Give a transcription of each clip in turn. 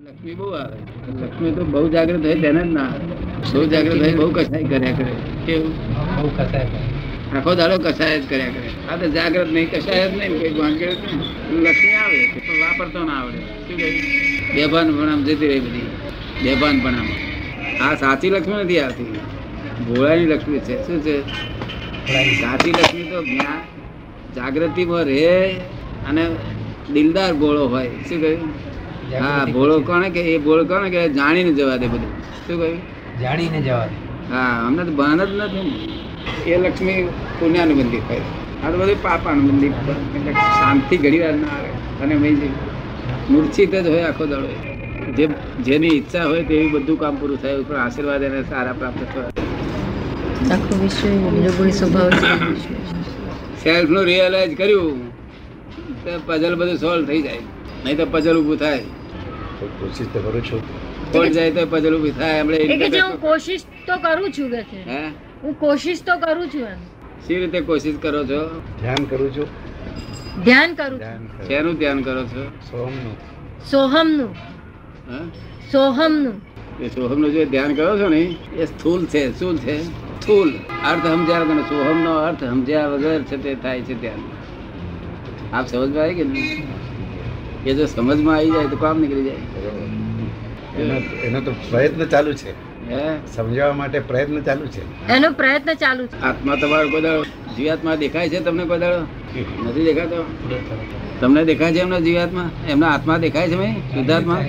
લક્ષ્મી બહુ આવે. લક્ષ્મી તો બહુ જાગૃત હોય તેને જ ના બહુ જાગૃત હોય બહુ કસાય કર્યા કરે. કેવું? બહુ કસાય આખો દાડો કસાય જ કર્યા કરે. આ તો જાગૃત નહીં કસાય જ નહીં કઈ વાંકે લક્ષ્મી આવે પણ વાપરતો ના આવડે. શું કહ્યું? બેભાન ભણામ જતી રહી બધી. બેભાન ભણામ આ સાચી લક્ષ્મી નથી આવતી. ભોળાની લક્ષ્મી છે. શું છે? સાચી લક્ષ્મી તો જ્ઞાન જાગૃતિમાં રહે અને દિલદાર ભોળો હોય. શું કહ્યું? હા ભોળો કોણે કે એ ભોળો કોણે કે જાણીને જવા દે બધું. શું કહ્યું? જાણીને જવા દે. હા અમને તો ભાન જ નથી ને. એ લક્ષ્મી પુણ્યાનુબંધી થાય આ તો બધું પાપાનુબંધી એટલે શાંતિ ઘડી વાર ના આવે. અને ભાઈ મૂર્છિત જ હોય આખો દડો. જે જેની ઈચ્છા હોય તેવી બધું કામ પૂરું થાય. ઉપર આશીર્વાદ એને સારા પ્રાપ્ત થવા. આખો વિશ્વ નિર્ગુણ સ્વભાવ છે. સેલ્ફનું રિયલાઇઝ કર્યું. તો પઝલ બધું સોલ્વ થઈ જાય. નહીં તો પઝલ ઊભું થાય. કોશિશ તો કરું છું. કોણ જાય તો પઝલ ઊભી થાય આપણે કે જે હું કોશિશ તો કરું છું કે છે. હે? હું કોશિશ તો કરું છું એમ. સી રીતે કોશિશ કરો છો? ધ્યાન કરું છું. ધ્યાન કરું છું. શેનું ધ્યાન કરો છો? સોહમનું. સોહમનું. હા? સોહમનું. એ સોહમનું જે ધ્યાન કરો છો ને એ સ્થૂલ છે શું છે. સ્થૂલ. અર્થ સમજ્યા વગર સોહમનો અર્થ સમજ્યા વગર છે તે થાય છે ધ્યાન. આપ સમજમાં આવી કે નહીં? એ જો સમજમાં આવી જાય તો કામ નીકળી જાય. એનો એનો તો પ્રયત્ન ચાલુ છે. હે? સમજાવવા માટે પ્રયત્ન ચાલુ છે. એનો પ્રયત્ન ચાલુ છે. આત્મા તમારો કોઈ જીવાત્મા દેખાય છે તમને કોઈ નથી દેખાતો? તમને દેખાય છે એમના જીવાત્મા? એમના આત્મા દેખાય છે ભાઈ? શુદ્ધાત્મા?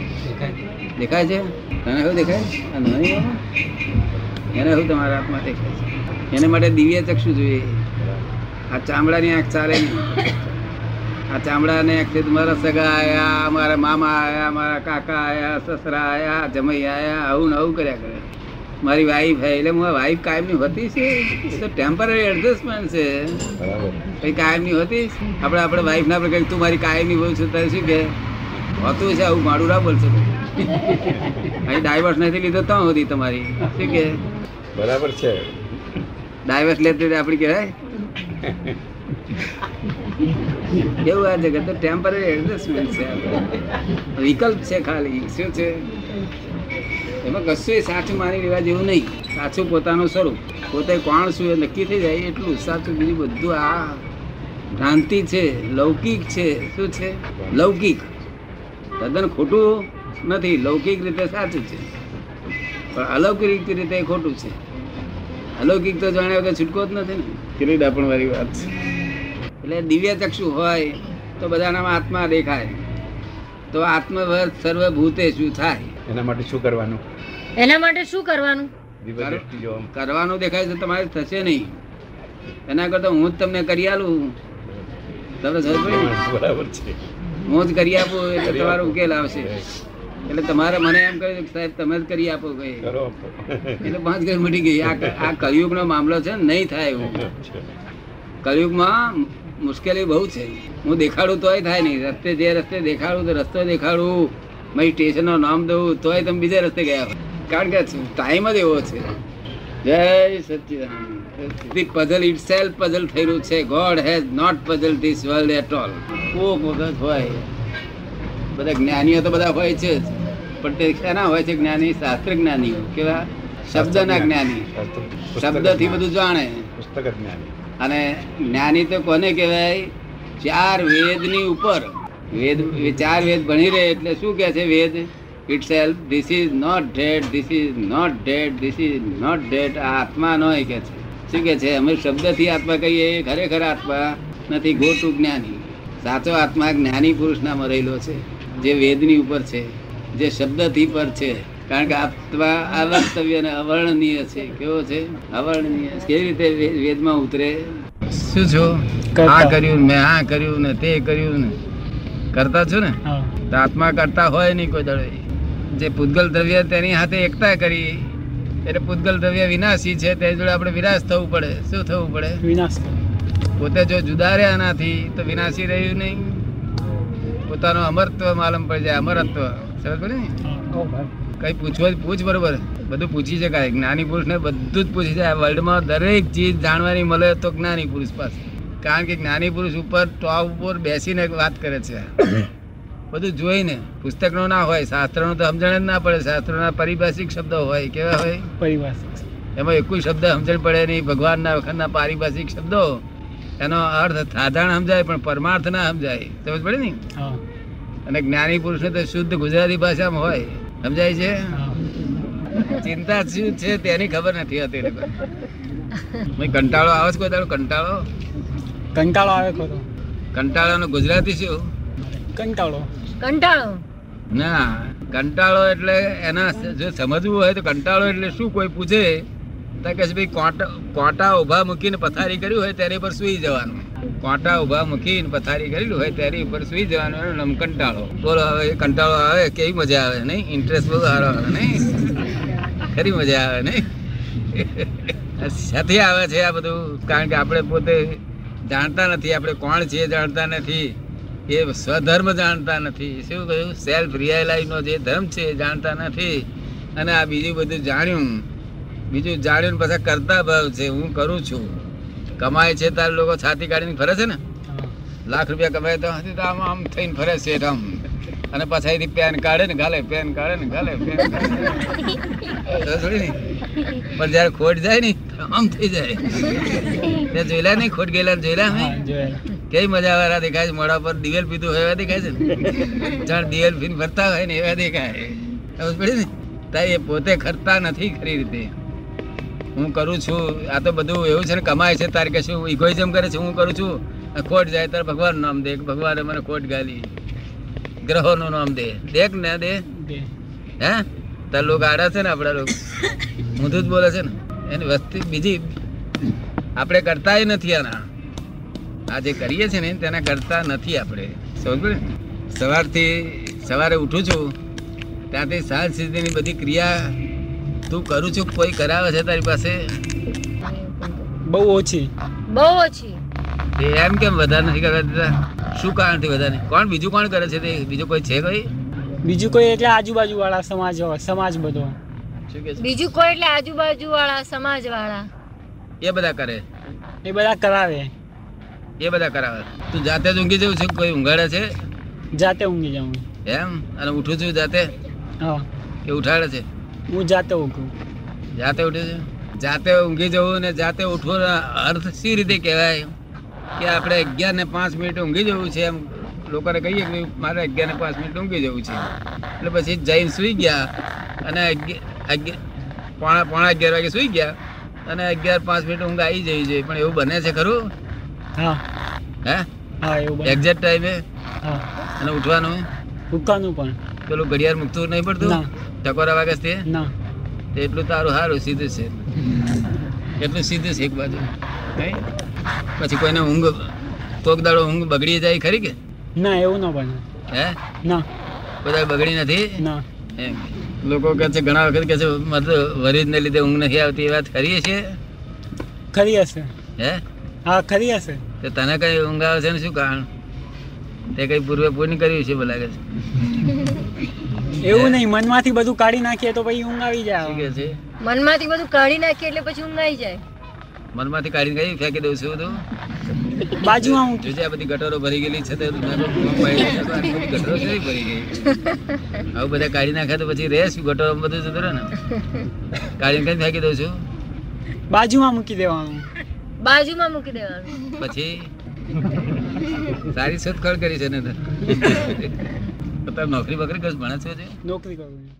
દેખાય છે? તને શું દેખાય? નહીં એને શું તમારા આત્મા દેખાય છે? એને માટે દિવ્ય ચક્ષુ જોઈએ. આ ચામડાની આંખ ચાલે નહીં. આ ચામડાને આંખથી મારા સગા આયા મારા મામા આયા મારા કાકા આયા સસરા આયા જમઈ આયા આવું ને આવું કર્યા કરે. મારી વાઈફ હે એટલે હું વાઈફ કાયમની હોતી છે. એ તો ટેમ્પરરી એડજસ્ટમેન્ટ છે. કંઈ કઈ કાયમની હોતી? આપણે આપણે વાઈફને આપણે કહીએ તું મારી કાયમની બોલ છે તારે શું કે? હોતું છે આવું મારું ના બોલશે અહીં ડાયવર્સ નથી લીધો તો હોતી તમારી? શું કે? બરાબર છે. ડાયવર્સ લેતી આપણી કહેવાય? કેવું આ જગત ટેમ્પરરી એડજસ્ટમેન્ટ છે. વિકલ્પ છે ખાલી. શું છે? એમાં કશું સાચું માની લેવા જેવું નહીં. સાચું પોતાનું સ્વરૂપ. પોતે કોણ શું એ નક્કી થઈ જાય એટલું સાચું બીજું બધું આ ભ્રાંતિ છે, લૌકિક છે. શું છે? લૌકિક. તદ્દન ખોટું નથી. લૌકિક રીતે સાચું છે. પણ અલૌકિક રીતે ખોટું છે. અલૌકિક તો જાણ્યા વગર છૂટકો જ નથી ને. કેટલી ડાપણ વાળી વાત છે. એટલે દિવ્ય ચક્ષુ હોય તો બધાનામાં આત્મા દેખાય. તો આત્મવત સર્વભૂતે શું થાય? એના માટે શું કરવાનું? એના માટે શું કરવાનું? જો કરવાનું દેખાય તો તમારે થશે નહીં. એના કરતા હું જ તમને કરી આલું. તમને ને? બરાબર છે. હું જ કરી આપું એટલે તમારો ઉકેલ આવશે. એટલે તમારે મને એમ કહ્યું કે સાહેબ તમે જ કરી આપો કઈ. એટલે પાંચ ઘર મટી ગઈ. આ આ કળિયુગનો મામલો છે ને નહીં થાય એવું. કળિયુગમાં મુશ્કેલી બહુ છે. હું દેખાડું તોય થાય નહીં. રસ્તે જે રસ્તે દેખાડું તો રસ્તો દેખાડું. મારી સ્ટેશનનું નામ દઉં તોય તમે બીજે રસ્તે ગયા કારણ કે ટાઈમ જ એવો છે. જય Sachchidanand the puzzle itself puzzle થયેલું છે. God has not puzzle this world at all કોક વખત હોય. બધા જ્ઞાનીઓ તો બધા હોય છે પણ તે શેના હોય છે? જ્ઞાની શાસ્ત્ર જ્ઞાનીઓ. કેવા? શબ્દના જ્ઞાની. શબ્દથી બધું જાણે. પુસ્તક જ્ઞાની. અને જ્ઞાની તો કોને કહેવાય? ચાર વેદની ઉપર. વેદ, ચાર વેદ ભણી રહે એટલે શું કહે છે Veda? Itself this is not dead this is not dead this is not dead આ આત્મા નો કહે છે. શું કહે છે? અમે શબ્દથી આત્મા કહીએ, એ ખરેખર આત્મા નથી, ગોટુ જ્ઞાની. સાચો આત્મા જ્ઞાની પુરુષના રહેલો છે, જે વેદની ઉપર છે, જે શબ્દથી પર છે. કારણ કે આત્મા અવર્તવ્ય અને અવર્ણનીય છે. કેવો છે? અવર્ણનીય. કેવી રીતે વેદમાં ઉતરે? શું છો? આ કર્યું મેં આ કર્યું ને તે કર્યું ને. કરતા છો ને? તો આત્મા કરતા હોય નહીં કોઈ દળે જે પૂતગલ દ્રવ્ય તેની હાથે એકતા કરી એટલે પૂતગલ દ્રવ્ય વિનાશી છે તે જોડે આપણે વિનાશ થવું પડે. શું થવું પડે? વિનાશ. પોતે જો જુદા રહ્યા આનાથી તો વિનાશી રહ્યું નહીં. પોતાનું અમરત્વ માલમ પડી જાય અમરત્વ. સમજ પડે ને કઈ પૂછવું પૂછ બરોબર. બધું પૂછી શકાય. જ્ઞાની પુરુષને બધું જ પૂછી જાય વર્લ્ડમાં દરેક ચીજ જાણવાની મળે તો જ્ઞાની પુરુષ પાસે. કારણ કે જ્ઞાની પુરુષ ઉપર ટોપ ઉપર બેસીને વાત કરે છે. બધું જોઈને. પુસ્તકનો ના હોય શાસ્ત્રનો તો સમજણ જ ના પડે. શાસ્ત્રોના પારિભાષિક શબ્દો હોય કેવા હોય? પરિભાષિક એમાં એકુય શબ્દ સમજણ પડે નહીં. ભગવાનના વખતના પારિભાષિક શબ્દો. એનો અર્થ સાધારણ સમજાય પણ પરમાર્થ ના સમજાય. સમજ પડે ને? અને જ્ઞાની પુરુષને તો શુદ્ધ ગુજરાતી ભાષામાં હોય. સમજાય છે? ચિંતા શું છે તેની ખબર નથી હોતી કંટાળો આવે છે કોઈ તારો? કંટાળો? કંટાળો આવે ખરો. કંટાળાનો ગુજરાતી શું? કંટાળો. કંટાળો. ના કંટાળો એટલે એના જો સમજવું હોય તો કંટાળો એટલે શું કોઈ પૂછે? તો કે ભાઈ કોટા કોટા ઊભા મૂકીને પથારી કર્યું હોય ત્યારે પર સૂઈ જવાનું. કોટા ઊભા મૂકીને પથારી કરેલું હોય ત્યારે ઉપર સૂઈ જવાનું, એનું નામ કંટાળો. બોલો હવે કંટાળો આવે, કેવી મજા આવે, નહીં? ઇન્ટરેસ્ટ બહુ સારો આવે, નહીં? ખરી મજા આવે, નહીં? સાથે આવે છે આ બધું, કારણ કે આપણે પોતે જાણતા નથી, આપણે કોણ છીએ જાણતા નથી, એ સ્વધર્મ જાણતા નથી. શું કહ્યું? સેલ્ફ રિયલાઇઝનો જે ધર્મ છે એ જાણતા નથી. અને આ બીજું બધું જાણ્યું. બીજું જાણ્યું પછી કરતા ભાવ છે હું કરું છું. કમાય છે તાર લોકો છાતી કાઢીને ફરે છે ને? લાખ રૂપિયા કમાય તો હજી તો આમ આમ થઈને ફરે છે આમ અને પાછા એથી પેન કાઢે ને ગાલે પેન કાઢે ને ગાલે પેન થોડી પણ જયારે ખોટ જાય ને આમ થઈ જાય. તે જોયેલા નહીં ખોટ ગયેલા જોયેલા હા કઈ મજા વાળા દેખાય છે મોડા પર દિવેલ પીધું હોય એવા દેખાય છે ને? જાણ દિવેલ પીને ફરતા હોય ને એવા દેખાય. સમજ પડી ને? તાઈ એ પોતે ખરતા નથી ખરી રીતે. હું કરું છું. આ તો બધું એવું છે ને કમાય છે તારે કે શું ઇગોઇઝમ કરે છે હું કરું છું. ખોટ જાય તારે ભગવાનનું નામ દે ભગવાને મને ખોટ ગાલી. ગ્રહોનું નામ દે. દેખ ને દે. હે? તાર લોકો આડા છે ને આપણા લોકો. ઊંધું જ બોલે છે ને. એની વસ્તી બીજી આપણે કરતા નથી આના. આ જે કરીએ છીએ ને તેના કરતા નથી આપણે. સમજ સવારથી સવારે ઉઠું છું. ત્યાંથી સાંજ સુધીની બધી ક્રિયા તું કરું છું કોઈ કરાવે છે તારી પાસે? બહુ ઓછી. બહુ ઓછી. એ એમ કેમ વધારે નથી કરવા દેતા? શું કારણથી વધારે? કોણ બીજું કોણ કરે છે તે? બીજું કોઈ છે કોઈ? બીજું કોઈ એટલે આજુબાજુ વાળા સમાજ સમાજ બધો. શું કે બીજું કોઈ એટલે આજુબાજુ વાળા સમાજ વાળા એ બધા કરે? એ બધા કરાવે. એ બધા કરાવે. તું જાતે જ ઊંઘી જવું છે? કોઈ ઊંઘાડે છે? જાતે ઊંઘી જાઉં. એમ? અને ઉઠું છું જાતે? હા. એ ઉઠાડે છે? હું જાતે ઊંઘું. જાતે ઉઠે છે? જાતે ઊંઘી જવું ને જાતે ઉઠવું અર્થ સી રીતે કહેવાય? કે આપણે અગિયાર ને પાંચ મિનિટ ઊંઘી જવું છે એમ લોકોને કહીએ કે મારે અગિયાર ને પાંચ મિનિટ ઊંઘી જવું છે. એટલે પછી જઈને સૂઈ ગયા અને પોણા પોણા અગિયાર વાગે સૂઈ ગયા અને અગિયાર પાંચ મિનિટ ઊંઘ આવી જવી જોઈએ પણ એવું બને છે ખરું? હા. હે? હા એવું એક્ઝેક્ટ ટાઈમે હા. અને ઉઠવાનું? ઉકાનું પણ. પેલું ઘડિયાળ મૂકતું નહીં પડતું. ટકોરા વાગે છે? ના. તે એટલું તારું સારું સીધું છે. એટલું સીધું છે એક બાજુ? પછી કોઈને ઊંઘ કોક દાડો ઊંઘ બગડી જાય ખરી કે? ના એવું ન બને. હે? ના. બધા બગડી નથી? ના. લોકો કહે છે ઘણા વખત કહે છે મતલબ વરીજને લીધે ઊંઘ નથી આવતી એ વાત ખરી છે ખરી હશે. હે? હા ખરી હશે. તો તને કઈ ઊંઘ આવે છે ને શું કારણ? તે કઈ પૂર્વે પૂર્ણ કર્યું છે બોલાગે લાગે છે. એવું નહીં મનમાંથી બધું કાઢી નાખીએ તો પછી ઊંઘ આવી જાય છે. મનમાંથી બધું કાઢી નાખીએ એટલે પછી ઊંઘ આવી જાય. મનમાંથી કાઢીને ગઈ ફેંકી દઉં છું બધું? બાજુમાં આવું જોજે આ બધી ગટરો ભરી ગયેલી છે તે બધી ગટરો છે ભરી ગઈ? આવું બધા કાઢી નાખે તો પછી રહે શું ગટરો બધું જતું રહે ને? કાઢીને કઈ ફેંકી દઉં છું? બાજુમાં મૂકી દેવાનું. બાજુમાં મૂકી દેવાનું. પછી? સારી શોધખોળ કરી છે ને તો તારે નોકરી બકરી કશું ભણે છે? નોકરી કરવી